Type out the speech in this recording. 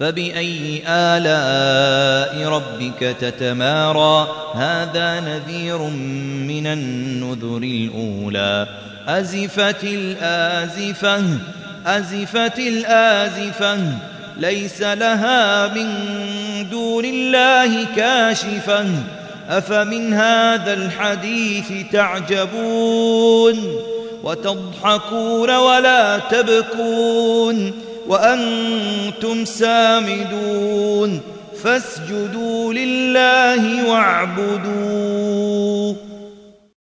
فبأي آلاء ربك تتمارى؟ هذا نذير من النذر الأولى. أزفت الآزفة أزفت الآزفة ليس لها من دون الله كاشفة. أفمن هذا الحديث تعجبون؟ وتضحكون ولا تبكون؟ وأنتم سامدون فاسجدوا لله واعبدوا